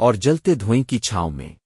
اور جلتے دھوئیں کی چھاؤں میں۔